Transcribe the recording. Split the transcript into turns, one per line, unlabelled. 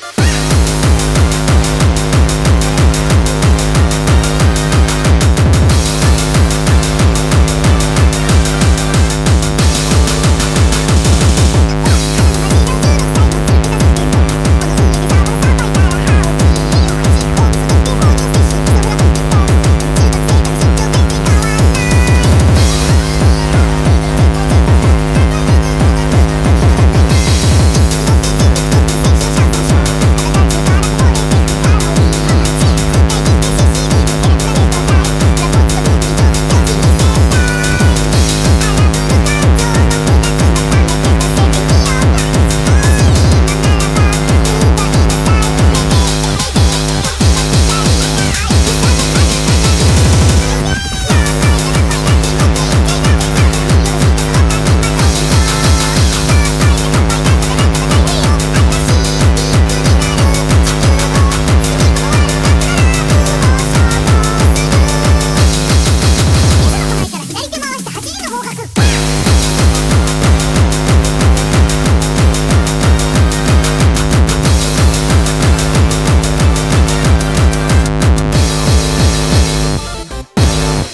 Bye.